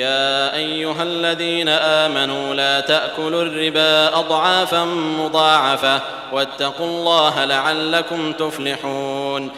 يَا أَيُّهَا الَّذِينَ آمَنُوا لَا تَأْكُلُوا الرِّبَا أَضْعَافًا مُّضَاعَفَةً ۖ وَاتَّقُوا اللَّهَ لَعَلَّكُمْ تُفْلِحُونَ